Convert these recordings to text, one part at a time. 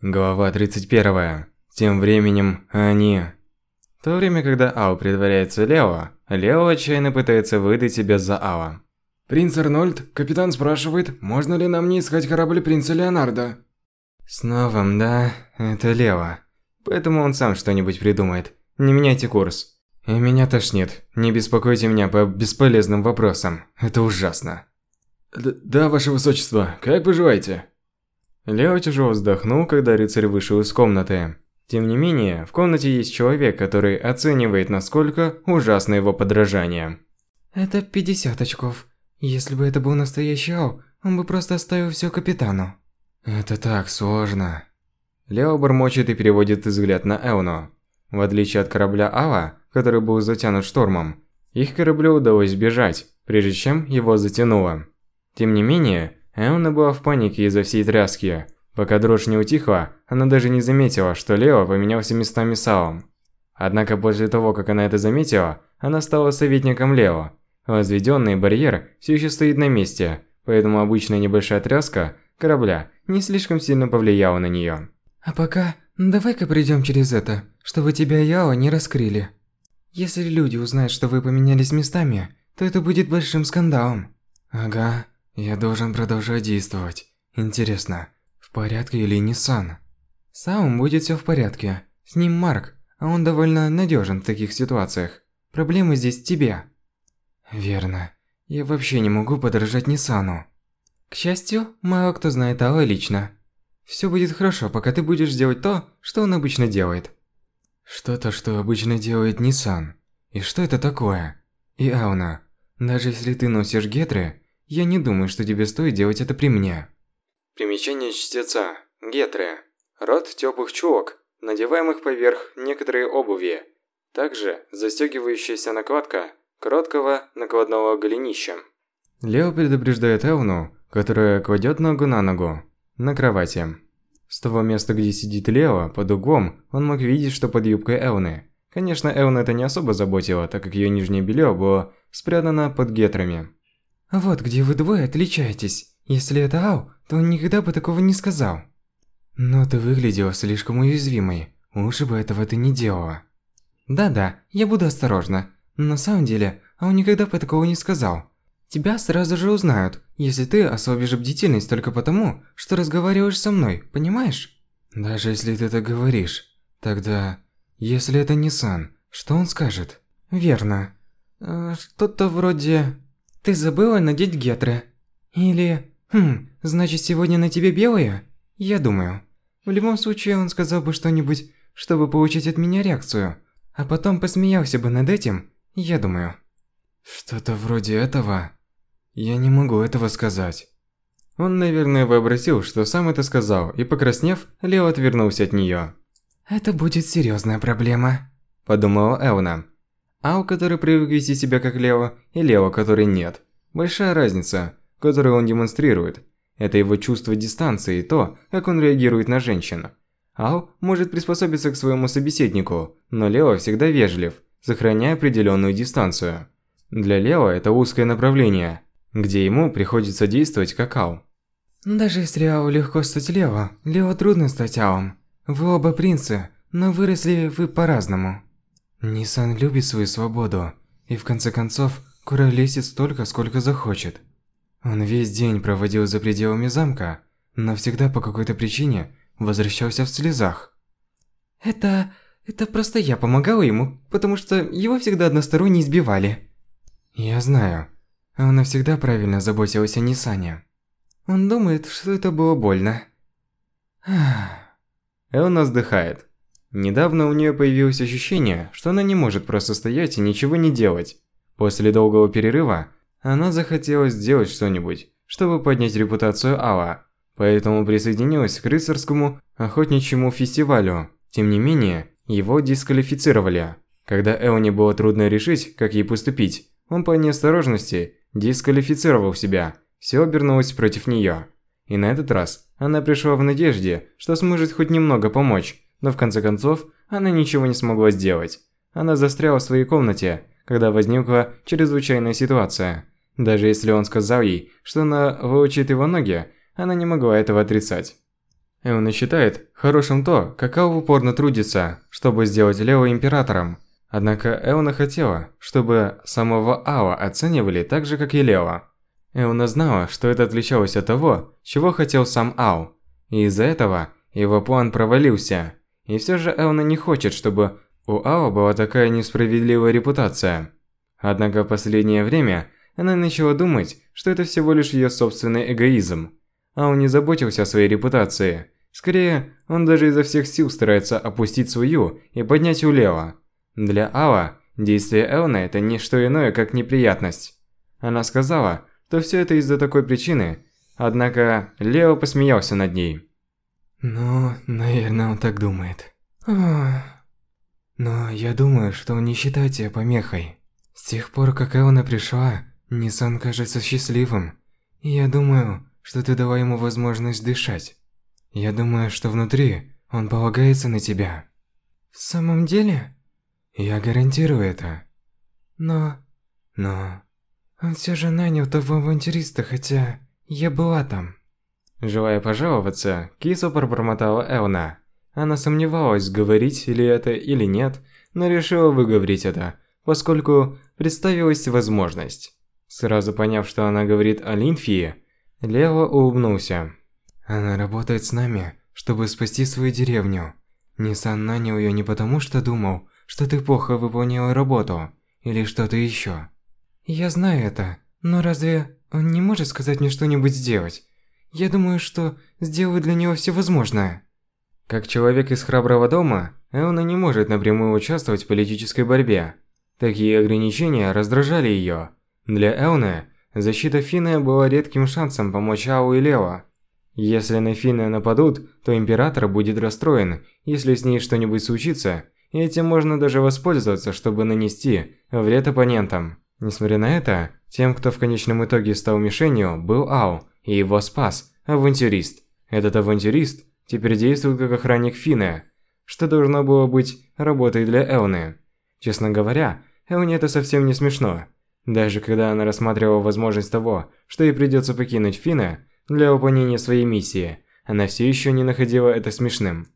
Глава 31. Тем временем они... В то время, когда Ао притворяется Лео, Лео отчаянно пытается выдать себя за Ао. «Принц Арнольд, капитан спрашивает, можно ли нам не искать корабль принца Леонардо?» С новым, да, это Лео. Поэтому он сам что-нибудь придумает. Не меняйте курс. И меня тошнит. Не беспокойте меня по бесполезным вопросам. Это ужасно. Д «Да, ваше высочество, как поживаете?» Лео тяжело вздохнул, когда рыцарь вышел из комнаты. Тем не менее, в комнате есть человек, который оценивает, насколько ужасно его подражание. Это 50 очков. Если бы это был настоящий Ау, он бы просто оставил все капитану. Это так сложно. Лео бормочет и переводит взгляд на Эуну. В отличие от корабля Ава, который был затянут штормом, их кораблю удалось сбежать, прежде чем его затянуло. Тем не менее, Эуна была в панике из-за всей тряски. Пока дрожь не утихла, она даже не заметила, что Лео поменялся местами с Алом. Однако после того, как она это заметила, она стала советником Лео. Возведенный барьер все еще стоит на месте, поэтому обычная небольшая тряска корабля не слишком сильно повлияла на нее. А пока, давай-ка пройдем через это, чтобы тебя и Ао не раскрыли. Если люди узнают, что вы поменялись местами, то это будет большим скандалом. Ага, я должен продолжать действовать. Интересно, в порядке или Ниссан? С Аум будет все в порядке. С ним Марк, а он довольно надежен в таких ситуациях. Проблема здесь тебе. Верно. Я вообще не могу подражать Ниссану. К счастью, мало кто знает Ао лично. Все будет хорошо, пока ты будешь делать то, что он обычно делает. Что-то, что обычно делает Ниссан. И что это такое? И Ауна, даже если ты носишь гетры, я не думаю, что тебе стоит делать это при мне. Примечание чтеца. Гетры. Род теплых чулок, надеваемых поверх некоторой обуви. Также застегивающаяся накладка короткого накладного голенища. Лео предупреждает Эвну, которая кладет ногу на ногу, на кровати. С того места, где сидит Лео, под углом, он мог видеть, что под юбкой Эвны. Конечно, Эвна это не особо заботило, так как ее нижнее белье было спрятано под гетрами. Вот где вы двое отличаетесь. Если это Ау, то он никогда бы такого не сказал. Но ты выглядела слишком уязвимой. Лучше бы этого ты не делала. Да-да, я буду осторожна. На самом деле, Ау никогда бы такого не сказал. Тебя сразу же узнают, если ты ослабишь бдительность только потому, что разговариваешь со мной, понимаешь? Даже если ты так говоришь, тогда... Если это не Сан, что он скажет? Верно. Э, Что-то вроде... Ты забыла надеть гетры. Или... Хм, значит сегодня на тебе белые? Я думаю. В любом случае он сказал бы что-нибудь, чтобы получить от меня реакцию. А потом посмеялся бы над этим, я думаю. Что-то вроде этого? Я не могу этого сказать. Он, наверное, вообразил, что сам это сказал, и покраснев, Лео отвернулся от нее. «Это будет серьезная проблема», – подумала Эуна. Ау, который привык вести себя как Лео, и Лео, который нет. Большая разница, которую он демонстрирует. Это его чувство дистанции и то, как он реагирует на женщин. Ау может приспособиться к своему собеседнику, но Лео всегда вежлив, сохраняя определенную дистанцию. Для Лео это узкое направление, где ему приходится действовать как Ау. Даже если Ау легко стать Лео, Лео трудно стать Аум. Вы оба принцы, но выросли вы по-разному. Нисан любит свою свободу, и в конце концов, Кура лезет столько, сколько захочет. Он весь день проводил за пределами замка, но всегда по какой-то причине возвращался в слезах. Это... это просто я помогала ему, потому что его всегда односторонне избивали. Я знаю. Она всегда правильно заботилась о Нисане. Он думает, что это было больно. Элна вздыхает. Недавно у нее появилось ощущение, что она не может просто стоять и ничего не делать. После долгого перерыва, она захотела сделать что-нибудь, чтобы поднять репутацию Ала, поэтому присоединилась к рыцарскому охотничьему фестивалю. Тем не менее, его дисквалифицировали. Когда Элне было трудно решить, как ей поступить, он по неосторожности дисквалифицировал себя. Все обернулось против нее. И на этот раз она пришла в надежде, что сможет хоть немного помочь, но в конце концов она ничего не смогла сделать. Она застряла в своей комнате, когда возникла чрезвычайная ситуация. Даже если он сказал ей, что она выучит его ноги, она не могла этого отрицать. Эуна считает хорошим то, как Ао упорно трудится, чтобы сделать Лео императором. Однако Эуна хотела, чтобы самого Ао оценивали так же, как и Лео. Эуна знала, что это отличалось от того, чего хотел сам Ао. И из-за этого его план провалился. И все же Эуна не хочет, чтобы у Ао была такая несправедливая репутация. Однако в последнее время она начала думать, что это всего лишь ее собственный эгоизм. Ао не заботился о своей репутации. Скорее, он даже изо всех сил старается опустить свою и поднять у Лео. Для Ао действие Эуна это не что иное, как неприятность. Она сказала, что все это из-за такой причины, однако Лео посмеялся над ней. Ну, наверное, он так думает. Но я думаю, что он не считает тебя помехой. С тех пор, как Эона пришла, Нисан кажется счастливым. И я думаю, что ты дала ему возможность дышать. Я думаю, что внутри он полагается на тебя. В самом деле? Я гарантирую это. Но... Но... Он все же нанял того авантюриста, хотя я была там. Желая пожаловаться, Кису пробормотала Эвна. Она сомневалась, говорить ли это или нет, но решила выговорить это, поскольку представилась возможность. Сразу поняв, что она говорит о Линфии, Лео улыбнулся. Она работает с нами, чтобы спасти свою деревню. Нисан нанял ее не потому, что думал, что ты плохо выполнила работу, или что-то еще. Я знаю это, но разве он не может сказать мне что-нибудь сделать? Я думаю, что сделаю для него все возможное. Как человек из храброго дома, Эона не может напрямую участвовать в политической борьбе. Такие ограничения раздражали ее. Для Эоны защита Фины была редким шансом помочь Ау и Лео. Если на Фины нападут, то Император будет расстроен, если с ней что-нибудь случится, и этим можно даже воспользоваться, чтобы нанести вред оппонентам. Несмотря на это, тем, кто в конечном итоге стал мишенью, был Ау, и его спас авантюрист. Этот авантюрист теперь действует как охранник Фины, что должно было быть работой для Элны. Честно говоря, Элне это совсем не смешно. Даже когда она рассматривала возможность того, что ей придется покинуть Фина для выполнения своей миссии, она все еще не находила это смешным.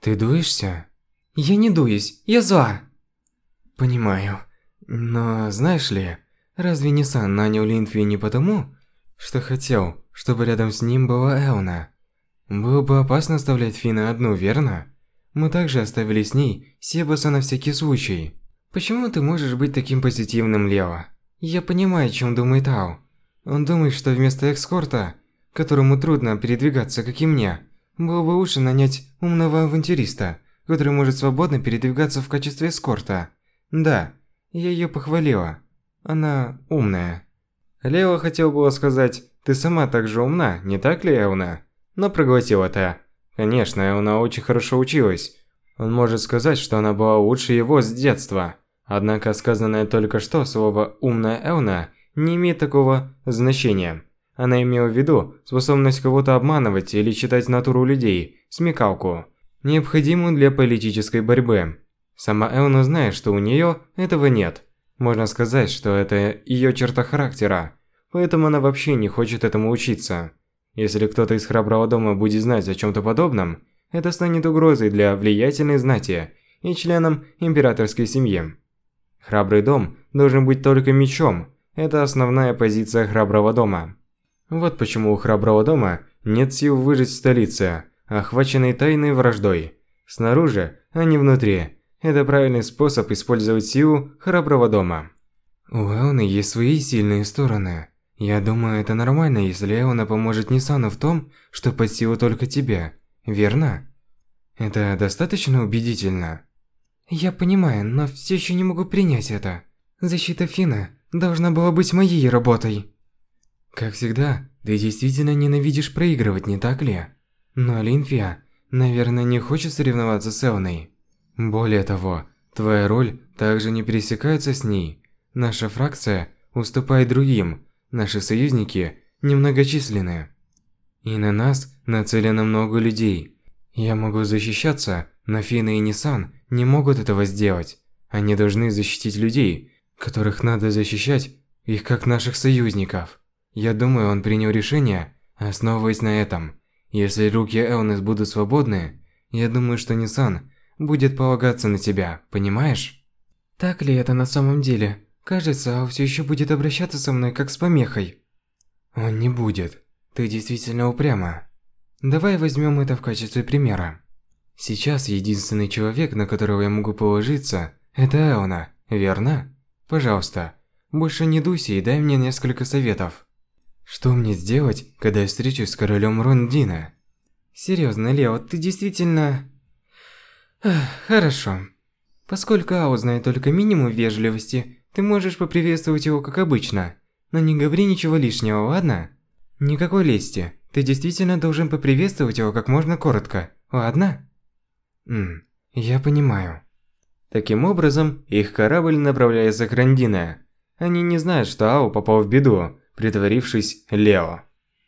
«Ты дуешься?» «Я не дуюсь, я зла!» «Понимаю. Но знаешь ли, разве Нисан нанял Линфи не потому, что хотел, чтобы рядом с ним была Элна?» Было бы опасно оставлять Фина одну, верно? Мы также оставили с ней Себаса на всякий случай. Почему ты можешь быть таким позитивным, Лео? Я понимаю, о чем думает Ау. Он думает, что вместо экскорта, которому трудно передвигаться, как и мне, было бы лучше нанять умного авантюриста, который может свободно передвигаться в качестве эскорта. Да, я ее похвалила. Она умная. Лео хотел было сказать, ты сама так же умна, не так ли, Эуна? но проглотил это. Конечно, она очень хорошо училась. Он может сказать, что она была лучше его с детства. Однако сказанное только что слово «умная Элна» не имеет такого значения. Она имела в виду способность кого-то обманывать или читать натуру людей, смекалку, необходимую для политической борьбы. Сама Элна знает, что у нее этого нет. Можно сказать, что это ее черта характера, поэтому она вообще не хочет этому учиться. Если кто-то из храброго дома будет знать о чем-то подобном, это станет угрозой для влиятельной знати и членам императорской семьи. Храбрый дом должен быть только мечом. Это основная позиция храброго дома. Вот почему у храброго дома нет сил выжить в столице, охваченной тайной враждой. Снаружи, а не внутри. Это правильный способ использовать силу храброго дома. У Элны есть свои сильные стороны. Я думаю, это нормально, если Эона поможет Нисану в том, что под силу только тебе, верно? Это достаточно убедительно? Я понимаю, но все еще не могу принять это. Защита Фина должна была быть моей работой. Как всегда, ты действительно ненавидишь проигрывать, не так ли? Но Линфия, наверное, не хочет соревноваться с Элной. Более того, твоя роль также не пересекается с ней. Наша фракция уступает другим, Наши союзники немногочисленны. И на нас нацелено много людей. Я могу защищаться, но Фина и Нисан не могут этого сделать. Они должны защитить людей, которых надо защищать, их как наших союзников. Я думаю, он принял решение, основываясь на этом. Если руки Элнес будут свободны, я думаю, что Нисан будет полагаться на тебя, понимаешь? Так ли это на самом деле? Кажется, Ао все еще будет обращаться со мной как с помехой. Он не будет. Ты действительно упряма. Давай возьмем это в качестве примера. Сейчас единственный человек, на которого я могу положиться, это Элна, верно? Пожалуйста, больше не дуйся и дай мне несколько советов. Что мне сделать, когда я встречусь с королем Рондина? Серьезно, Лео, ты действительно... Хорошо. Поскольку Ао знает только минимум вежливости, ты можешь поприветствовать его как обычно. Но не говори ничего лишнего, ладно? Никакой лести. Ты действительно должен поприветствовать его как можно коротко, ладно? Ммм, я понимаю. Таким образом, их корабль направляется к Рандине. Они не знают, что Ао попал в беду, притворившись Лео.